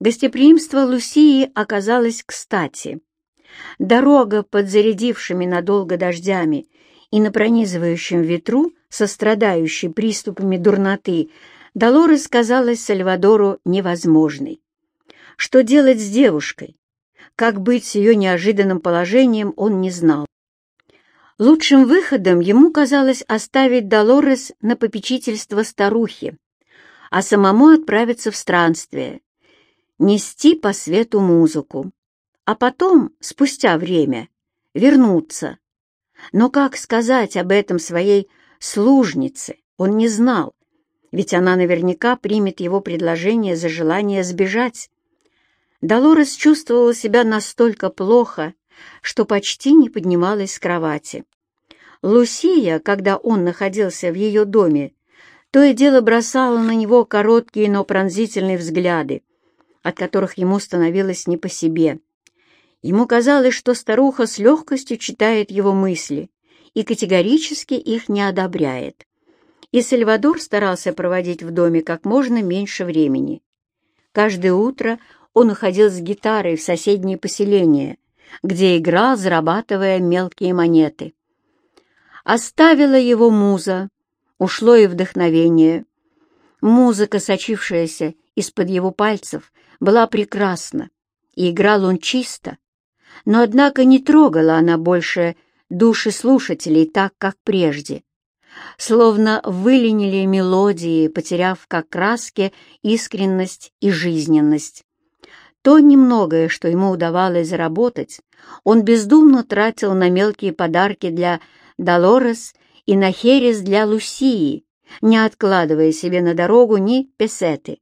Гостеприимство Лусии оказалось кстати. Дорога под зарядившими надолго дождями и на пронизывающем ветру, сострадающей приступами дурноты, Долорес казалась Сальвадору невозможной. Что делать с девушкой? Как быть с ее неожиданным положением, он не знал. Лучшим выходом ему казалось оставить Долорес на попечительство старухи, а самому отправиться в странствие, нести по свету музыку, а потом, спустя время, вернуться. Но как сказать об этом своей служнице, он не знал, ведь она наверняка примет его предложение за желание сбежать. Долорес чувствовала себя настолько плохо, что почти не поднималась с кровати. Лусия, когда он находился в ее доме, то и дело бросала на него короткие, но пронзительные взгляды, от которых ему становилось не по себе. Ему казалось, что старуха с легкостью читает его мысли и категорически их не одобряет. И Сальвадор старался проводить в доме как можно меньше времени. Каждое утро он уходил с гитарой в соседнее поселение, где играл, зарабатывая мелкие монеты. Оставила его муза, ушло и вдохновение. Музыка, сочившаяся из-под его пальцев, была прекрасна, и играл он чисто, но, однако, не трогала она больше души слушателей так, как прежде. Словно выленили мелодии, потеряв как краски искренность и жизненность. То немногое, что ему удавалось заработать, он бездумно тратил на мелкие подарки для Долорес и на херес для Лусии, не откладывая себе на дорогу ни песеты.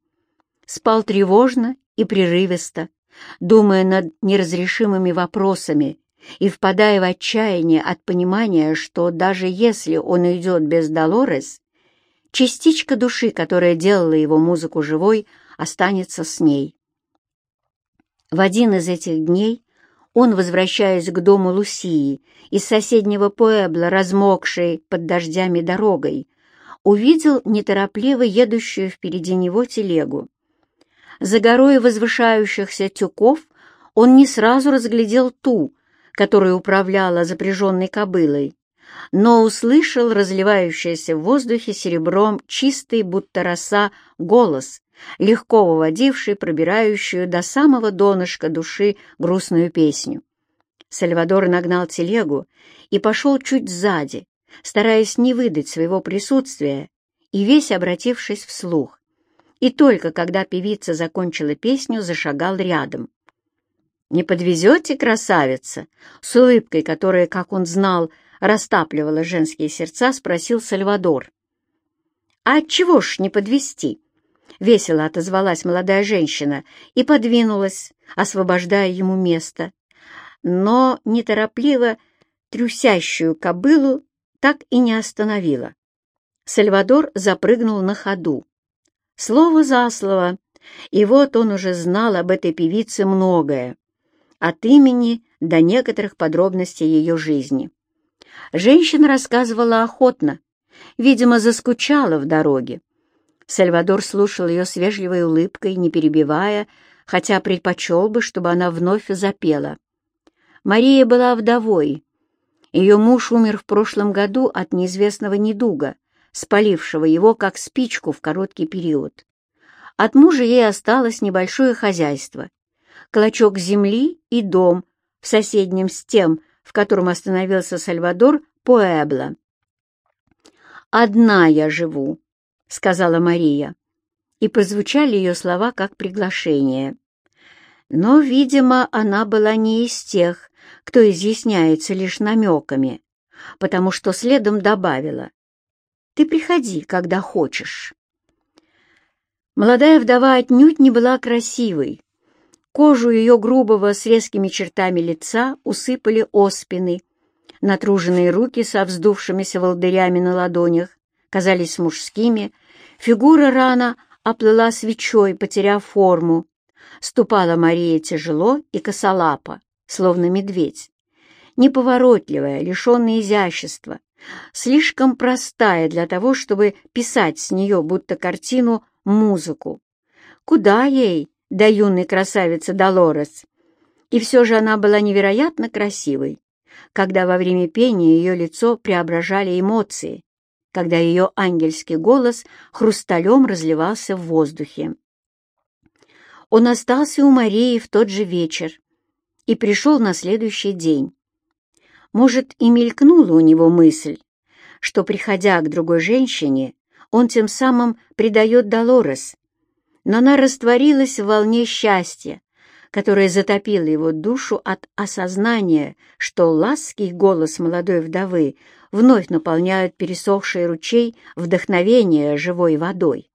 Спал тревожно и прерывисто, думая над неразрешимыми вопросами и впадая в отчаяние от понимания, что даже если он идет без Долорес, частичка души, которая делала его музыку живой, останется с ней. В один из этих дней он, возвращаясь к дому Лусии из соседнего Пуэбла, размокшей под дождями дорогой, увидел неторопливо едущую впереди него телегу. За горой возвышающихся тюков он не сразу разглядел ту, которая управляла запряженной кобылой, но услышал разливающийся в воздухе серебром чистый, будто роса, голос, легко выводивший пробирающую до самого донышка души грустную песню. Сальвадор нагнал телегу и пошел чуть сзади, стараясь не выдать своего присутствия и весь обратившись вслух. И только когда певица закончила песню, зашагал рядом. «Не подвезете, красавица?» С улыбкой, которая, как он знал, растапливала женские сердца, спросил Сальвадор. «А отчего ж не подвести? — весело отозвалась молодая женщина и подвинулась, освобождая ему место. Но неторопливо трюсящую кобылу так и не остановила. Сальвадор запрыгнул на ходу. Слово за слово, и вот он уже знал об этой певице многое, от имени до некоторых подробностей ее жизни. Женщина рассказывала охотно, видимо, заскучала в дороге. Сальвадор слушал ее с вежливой улыбкой, не перебивая, хотя предпочел бы, чтобы она вновь запела. Мария была вдовой. Ее муж умер в прошлом году от неизвестного недуга, спалившего его как спичку в короткий период. От мужа ей осталось небольшое хозяйство, клочок земли и дом в соседнем с тем, в котором остановился Сальвадор, Пуэбло. «Одна я живу», — сказала Мария, и прозвучали ее слова как приглашение. Но, видимо, она была не из тех, кто изъясняется лишь намеками, потому что следом добавила «Ты приходи, когда хочешь». Молодая вдова отнюдь не была красивой. Кожу ее грубого с резкими чертами лица усыпали оспины, натруженные руки со вздувшимися волдырями на ладонях казались мужскими, фигура рано оплыла свечой, потеряв форму. Ступала Мария тяжело и косолапо, словно медведь. Неповоротливая, лишенная изящества, слишком простая для того, чтобы писать с нее, будто картину, музыку. Куда ей до юной красавицы Долорес. И все же она была невероятно красивой, когда во время пения ее лицо преображали эмоции, когда ее ангельский голос хрусталем разливался в воздухе. Он остался у Марии в тот же вечер и пришел на следующий день. Может, и мелькнула у него мысль, что, приходя к другой женщине, он тем самым предает Долорес, но она растворилась в волне счастья, которая затопила его душу от осознания, что лаский голос молодой вдовы вновь наполняют пересохший ручей вдохновения живой водой.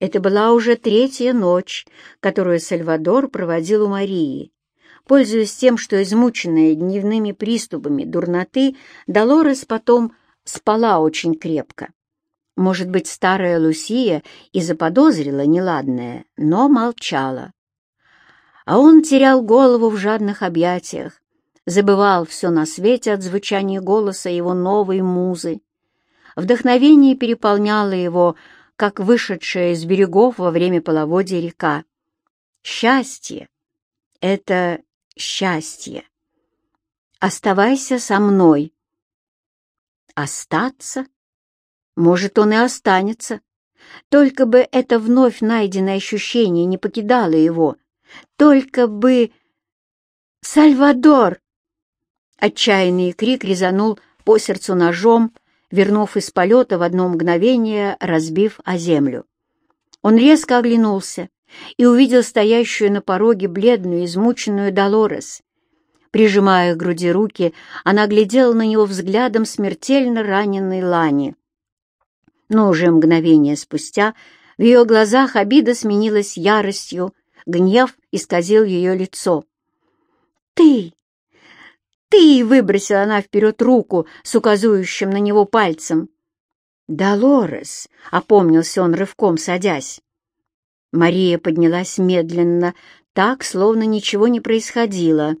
Это была уже третья ночь, которую Сальвадор проводил у Марии. Пользуясь тем, что измученная дневными приступами дурноты, Долорес потом спала очень крепко. Может быть, старая Лусия и заподозрила неладное, но молчала. А он терял голову в жадных объятиях, забывал все на свете от звучания голоса его новой музы. Вдохновение переполняло его, как вышедшая из берегов во время половодья река. Счастье — это счастье. Оставайся со мной. Остаться? Может, он и останется. Только бы это вновь найденное ощущение не покидало его. Только бы... «Сальвадор!» Отчаянный крик резанул по сердцу ножом, вернув из полета в одно мгновение, разбив о землю. Он резко оглянулся и увидел стоящую на пороге бледную, измученную Долорес. Прижимая к груди руки, она глядела на него взглядом смертельно раненой Лани. Но уже мгновение спустя в ее глазах обида сменилась яростью, гнев исказил ее лицо. «Ты! Ты!» — выбросила она вперед руку с указывающим на него пальцем. «Долорес!» — опомнился он рывком, садясь. Мария поднялась медленно, так, словно ничего не происходило.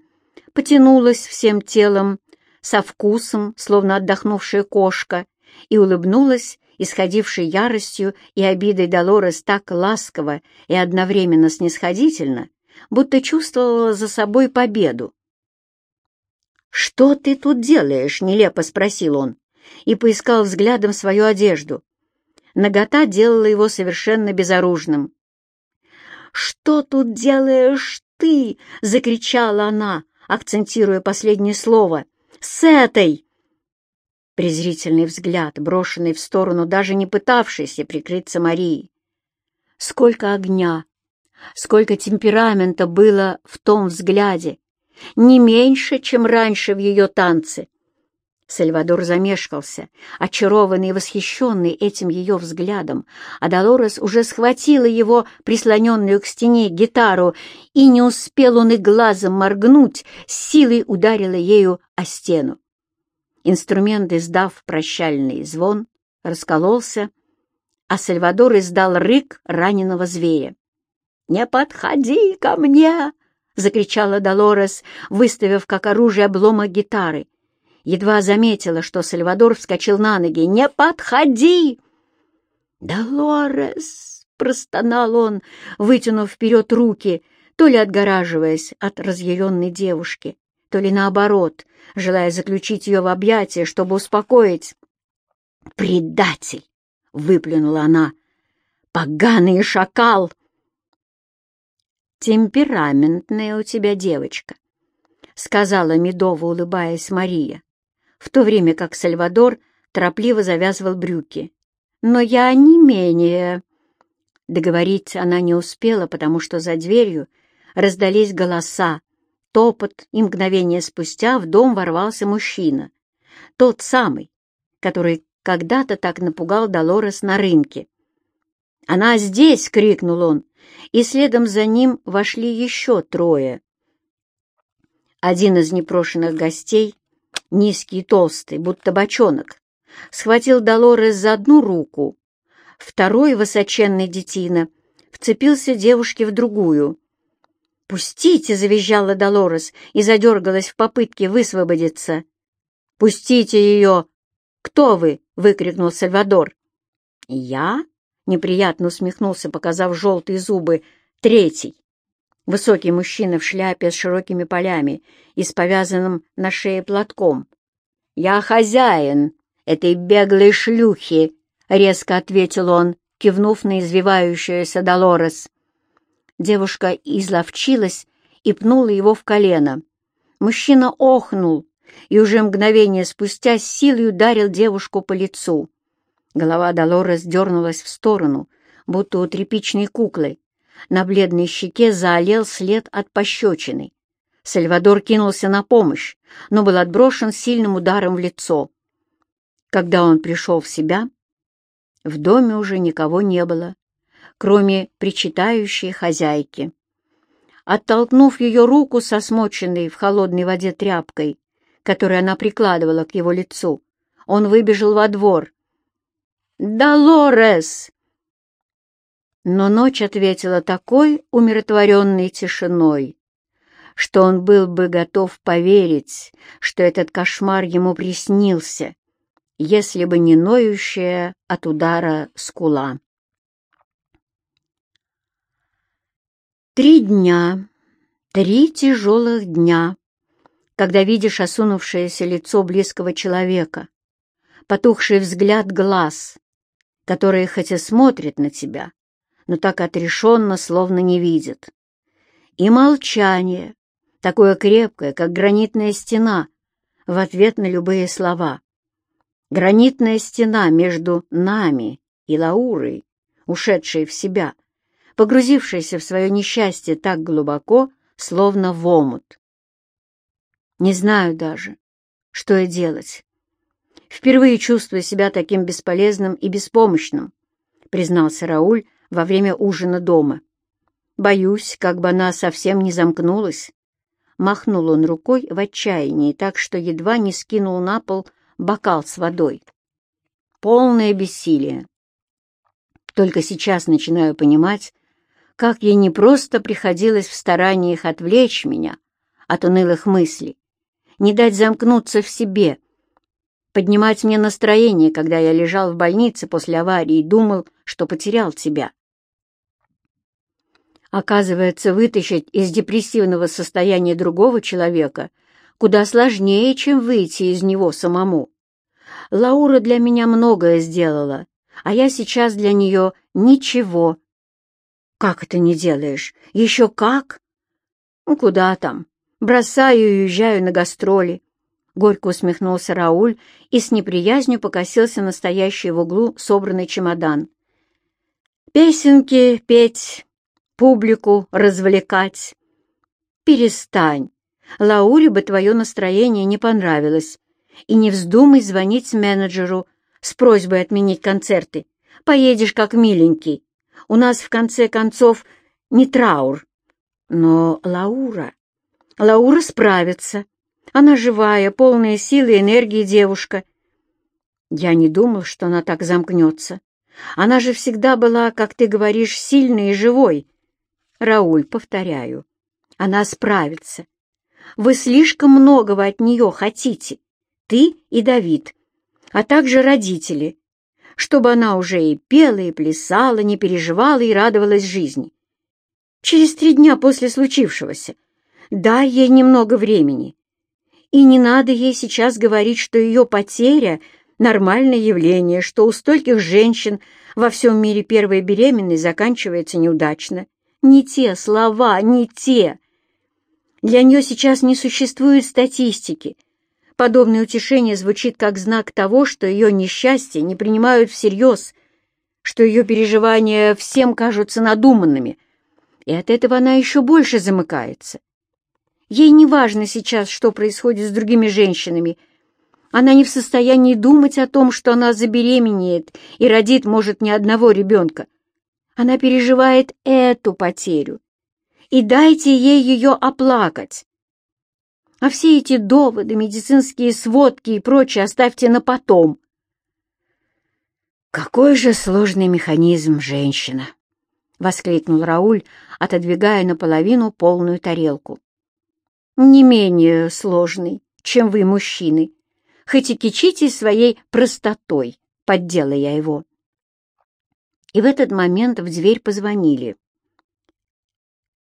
Потянулась всем телом, со вкусом, словно отдохнувшая кошка, и улыбнулась исходившей яростью и обидой Долорес так ласково и одновременно снисходительно, будто чувствовала за собой победу. «Что ты тут делаешь?» — нелепо спросил он и поискал взглядом свою одежду. Нагота делала его совершенно безоружным. «Что тут делаешь ты?» — закричала она, акцентируя последнее слово. «С этой!» презрительный взгляд, брошенный в сторону даже не пытавшейся прикрыться Марии. Сколько огня, сколько темперамента было в том взгляде, не меньше, чем раньше в ее танце. Сальвадор замешкался, очарованный и восхищенный этим ее взглядом, а Долорес уже схватила его, прислоненную к стене, гитару, и не успел он и глазом моргнуть, силой ударила ею о стену. Инструмент, издав прощальный звон, раскололся, а Сальвадор издал рык раненого зверя. «Не подходи ко мне!» — закричала Долорес, выставив как оружие обломок гитары. Едва заметила, что Сальвадор вскочил на ноги. «Не подходи!» «Долорес!» — простонал он, вытянув вперед руки, то ли отгораживаясь от разъяренной девушки, то ли наоборот, желая заключить ее в объятия, чтобы успокоить. «Предатель!» — выплюнула она. «Поганый шакал!» «Темпераментная у тебя девочка», — сказала медово, улыбаясь Мария, в то время как Сальвадор торопливо завязывал брюки. «Но я не менее...» Договорить она не успела, потому что за дверью раздались голоса, топот, и мгновение спустя в дом ворвался мужчина. Тот самый, который когда-то так напугал Долорес на рынке. «Она здесь!» — крикнул он, и следом за ним вошли еще трое. Один из непрошенных гостей, низкий и толстый, будто бочонок, схватил Долорес за одну руку, второй, высоченный детина, вцепился девушке в другую. «Пустите!» — завизжала Долорес и задергалась в попытке высвободиться. «Пустите ее! Кто вы?» — выкрикнул Сальвадор. «Я?» — неприятно усмехнулся, показав желтые зубы. Третий. Высокий мужчина в шляпе с широкими полями и с повязанным на шее платком. «Я хозяин этой беглой шлюхи», — резко ответил он, кивнув на извивающуюся Долорес. Девушка изловчилась и пнула его в колено. Мужчина охнул и уже мгновение спустя с силой ударил девушку по лицу. Голова Долорес дернулась в сторону, будто у тряпичной куклы. На бледной щеке заолел след от пощечины. Сальвадор кинулся на помощь, но был отброшен сильным ударом в лицо. Когда он пришел в себя, в доме уже никого не было, кроме причитающей хозяйки. Оттолкнув ее руку со смоченной в холодной воде тряпкой, которую она прикладывала к его лицу, он выбежал во двор. «Долорес!» Но ночь ответила такой умиротворенной тишиной, что он был бы готов поверить, что этот кошмар ему приснился, если бы не ноющая от удара скула. Три дня, три тяжелых дня, когда видишь осунувшееся лицо близкого человека, потухший взгляд глаз, которые хоть и смотрят на тебя, но так отрешенно, словно не видят. И молчание, такое крепкое, как гранитная стена, в ответ на любые слова. Гранитная стена между нами и Лаурой, ушедшей в себя, погрузившейся в свое несчастье так глубоко, словно в омут. Не знаю даже, что и делать. Впервые чувствую себя таким бесполезным и беспомощным, признался Рауль, во время ужина дома. Боюсь, как бы она совсем не замкнулась. Махнул он рукой в отчаянии, так что едва не скинул на пол бокал с водой. Полное бессилие. Только сейчас начинаю понимать, как ей не просто приходилось в стараниях отвлечь меня от унылых мыслей, не дать замкнуться в себе, поднимать мне настроение, когда я лежал в больнице после аварии и думал, что потерял тебя. Оказывается, вытащить из депрессивного состояния другого человека куда сложнее, чем выйти из него самому. Лаура для меня многое сделала, а я сейчас для нее ничего. Как это не делаешь? Еще как? Ну, куда там? Бросаю и уезжаю на гастроли. Горько усмехнулся Рауль и с неприязнью покосился настоящий в углу собранный чемодан. Песенки петь, публику развлекать. Перестань. Лауре бы твое настроение не понравилось. И не вздумай звонить менеджеру с просьбой отменить концерты. Поедешь как миленький. У нас, в конце концов, не траур. Но Лаура... Лаура справится. Она живая, полная силы и энергии девушка. Я не думал, что она так замкнется. Она же всегда была, как ты говоришь, сильной и живой. Рауль, повторяю, она справится. Вы слишком многого от нее хотите, ты и Давид, а также родители, чтобы она уже и пела, и плясала, не переживала и радовалась жизни. Через три дня после случившегося дай ей немного времени. И не надо ей сейчас говорить, что ее потеря — нормальное явление, что у стольких женщин во всем мире первая беременность заканчивается неудачно. Не те слова, не те. Для нее сейчас не существует статистики. Подобное утешение звучит как знак того, что ее несчастье не принимают всерьез, что ее переживания всем кажутся надуманными, и от этого она еще больше замыкается. Ей не важно сейчас, что происходит с другими женщинами. Она не в состоянии думать о том, что она забеременеет и родит, может, не одного ребенка. Она переживает эту потерю. И дайте ей ее оплакать. А все эти доводы, медицинские сводки и прочее оставьте на потом. «Какой же сложный механизм женщина!» — воскликнул Рауль, отодвигая наполовину полную тарелку. «Не менее сложный, чем вы, мужчины, хоть и кичитесь своей простотой», — поддела я его. И в этот момент в дверь позвонили.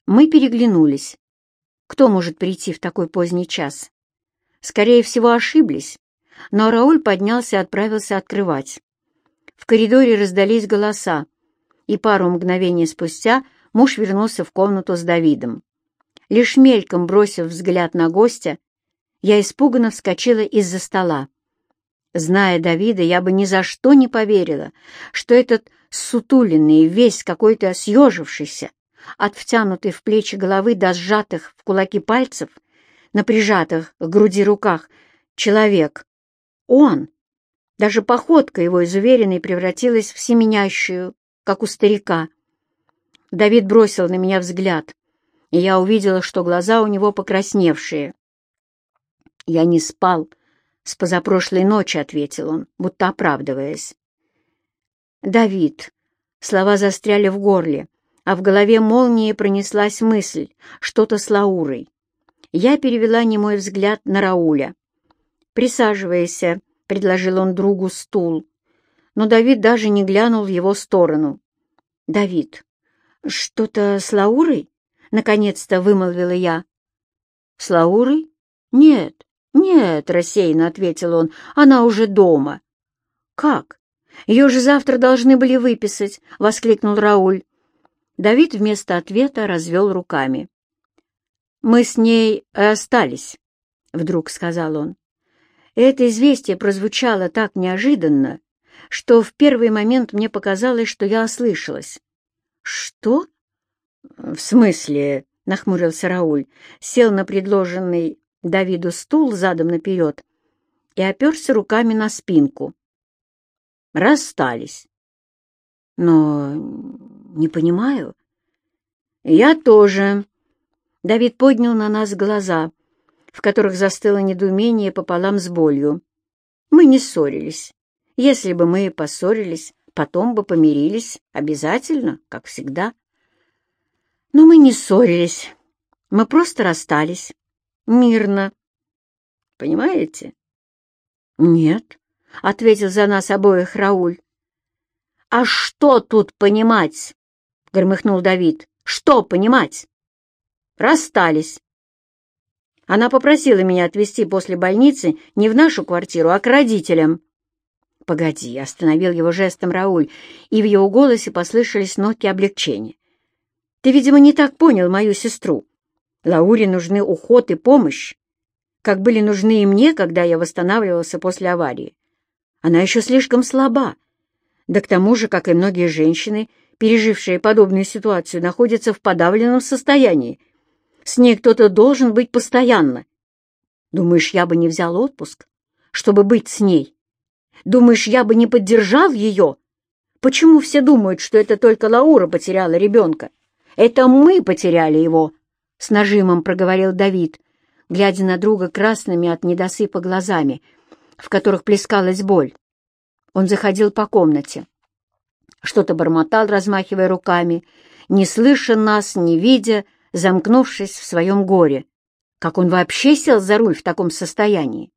Мы переглянулись. Кто может прийти в такой поздний час? Скорее всего, ошиблись, но Рауль поднялся и отправился открывать. В коридоре раздались голоса, и пару мгновений спустя муж вернулся в комнату с Давидом. Лишь мельком бросив взгляд на гостя, я испуганно вскочила из-за стола. Зная Давида, я бы ни за что не поверила, что этот сутуленный, весь какой-то съежившийся, от втянутой в плечи головы до сжатых в кулаки пальцев, на прижатых к груди руках, человек. Он! Даже походка его из уверенной превратилась в семенящую, как у старика. Давид бросил на меня взгляд, и я увидела, что глаза у него покрасневшие. «Я не спал с позапрошлой ночи», — ответил он, будто оправдываясь. «Давид», слова застряли в горле, а в голове молнией пронеслась мысль, что-то с Лаурой. Я перевела немой взгляд на Рауля. «Присаживайся», — предложил он другу стул. Но Давид даже не глянул в его сторону. «Давид, что-то с Лаурой?» — наконец-то вымолвила я. «С Лаурой? Нет, нет», — рассеянно ответил он, — «она уже дома». «Как? Ее же завтра должны были выписать», — воскликнул Рауль. Давид вместо ответа развел руками. «Мы с ней остались», — вдруг сказал он. Это известие прозвучало так неожиданно, что в первый момент мне показалось, что я ослышалась. «Что?» «В смысле?» — нахмурился Рауль, сел на предложенный Давиду стул задом наперед и оперся руками на спинку. «Расстались». «Но не понимаю». «Я тоже». Давид поднял на нас глаза, в которых застыло недоумение пополам с болью. Мы не ссорились. Если бы мы поссорились, потом бы помирились, обязательно, как всегда. Но мы не ссорились, мы просто расстались. Мирно. Понимаете? Нет, — ответил за нас обоих Рауль. «А что тут понимать?» — громыхнул Давид. «Что понимать?» «Расстались. Она попросила меня отвезти после больницы не в нашу квартиру, а к родителям. «Погоди», — остановил его жестом Рауль, и в его голосе послышались нотки облегчения. «Ты, видимо, не так понял мою сестру. Лауре нужны уход и помощь, как были нужны и мне, когда я восстанавливался после аварии. Она еще слишком слаба. Да к тому же, как и многие женщины, пережившие подобную ситуацию, находятся в подавленном состоянии. С ней кто-то должен быть постоянно. Думаешь, я бы не взял отпуск, чтобы быть с ней?» Думаешь, я бы не поддержал ее? Почему все думают, что это только Лаура потеряла ребенка? Это мы потеряли его, — с нажимом проговорил Давид, глядя на друга красными от недосыпа глазами, в которых плескалась боль. Он заходил по комнате. Что-то бормотал, размахивая руками, не слыша нас, не видя, замкнувшись в своем горе. Как он вообще сел за руль в таком состоянии?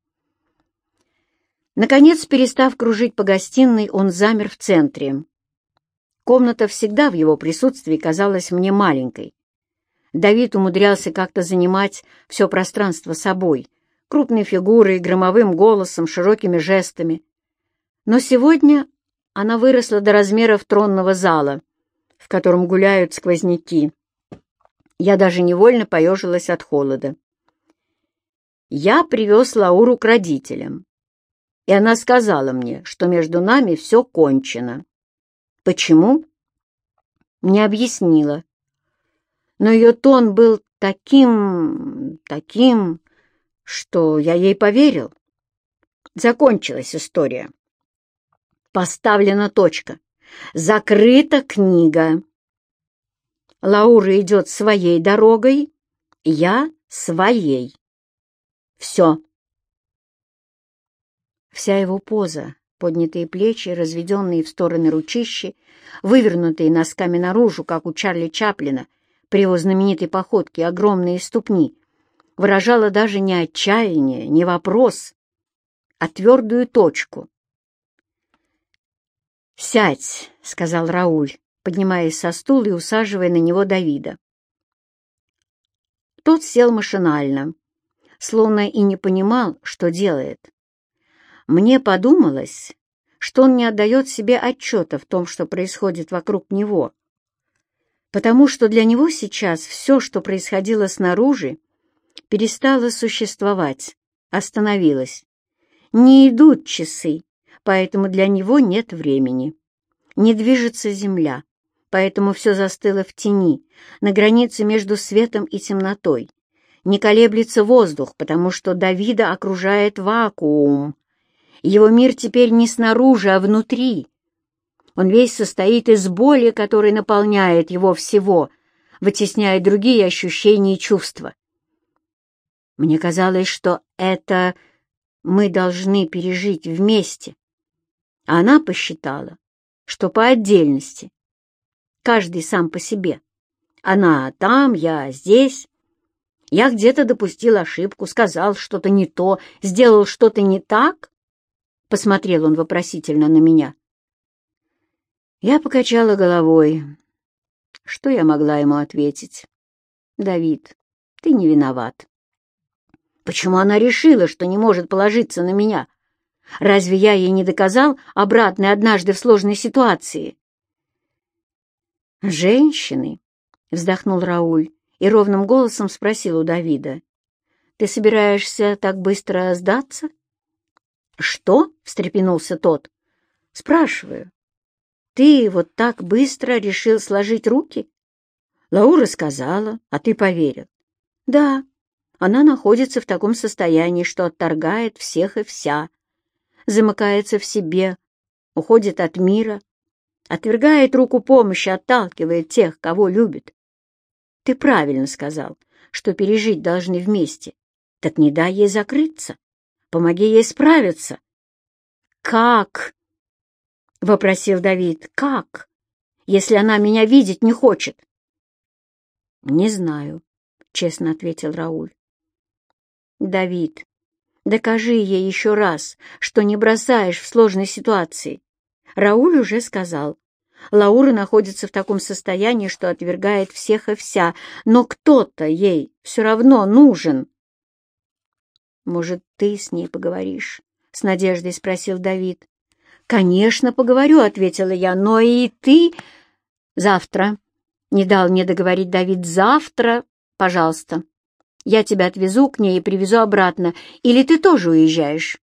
Наконец, перестав кружить по гостиной, он замер в центре. Комната всегда в его присутствии казалась мне маленькой. Давид умудрялся как-то занимать все пространство собой, крупной фигурой, громовым голосом, широкими жестами. Но сегодня она выросла до размеров тронного зала, в котором гуляют сквозняки. Я даже невольно поежилась от холода. Я привез Лауру к родителям и она сказала мне, что между нами все кончено. Почему? Не объяснила. Но ее тон был таким, таким, что я ей поверил. Закончилась история. Поставлена точка. Закрыта книга. Лаура идет своей дорогой, я своей. Все. Вся его поза, поднятые плечи, разведенные в стороны ручищи, вывернутые носками наружу, как у Чарли Чаплина, при его знаменитой походке огромные ступни, выражала даже не отчаяние, не вопрос, а твердую точку. «Сядь», — сказал Рауль, поднимаясь со стула и усаживая на него Давида. Тот сел машинально, словно и не понимал, что делает. Мне подумалось, что он не отдает себе отчета в том, что происходит вокруг него, потому что для него сейчас все, что происходило снаружи, перестало существовать, остановилось. Не идут часы, поэтому для него нет времени. Не движется земля, поэтому все застыло в тени, на границе между светом и темнотой. Не колеблется воздух, потому что Давида окружает вакуум. Его мир теперь не снаружи, а внутри. Он весь состоит из боли, которая наполняет его всего, вытесняя другие ощущения и чувства. Мне казалось, что это мы должны пережить вместе. А она посчитала, что по отдельности. Каждый сам по себе. Она там, я здесь. Я где-то допустил ошибку, сказал что-то не то, сделал что-то не так. Посмотрел он вопросительно на меня. Я покачала головой. Что я могла ему ответить? «Давид, ты не виноват». Почему она решила, что не может положиться на меня? Разве я ей не доказал обратное однажды в сложной ситуации? «Женщины», — вздохнул Рауль и ровным голосом спросил у Давида, «ты собираешься так быстро сдаться?» «Что?» — встрепенулся тот. «Спрашиваю, ты вот так быстро решил сложить руки? Лаура сказала, а ты поверил. Да, она находится в таком состоянии, что отторгает всех и вся, замыкается в себе, уходит от мира, отвергает руку помощи, отталкивает тех, кого любит. Ты правильно сказал, что пережить должны вместе. Так не дай ей закрыться, помоги ей справиться. Как? — вопросил Давид. «Как, если она меня видеть не хочет?» «Не знаю», — честно ответил Рауль. «Давид, докажи ей еще раз, что не бросаешь в сложной ситуации». Рауль уже сказал. Лаура находится в таком состоянии, что отвергает всех и вся, но кто-то ей все равно нужен. «Может, ты с ней поговоришь?» — с надеждой спросил Давид. «Конечно, поговорю», — ответила я, — «но и ты...» «Завтра», — не дал мне договорить Давид, — «завтра, пожалуйста. Я тебя отвезу к ней и привезу обратно, или ты тоже уезжаешь?»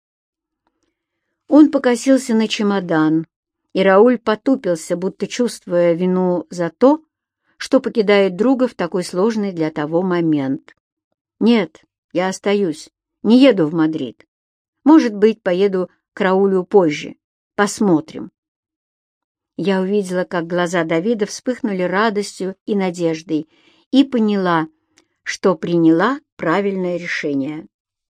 Он покосился на чемодан, и Рауль потупился, будто чувствуя вину за то, что покидает друга в такой сложный для того момент. «Нет, я остаюсь, не еду в Мадрид. Может быть, поеду к Раулю позже. Посмотрим. Я увидела, как глаза Давида вспыхнули радостью и надеждой, и поняла, что приняла правильное решение.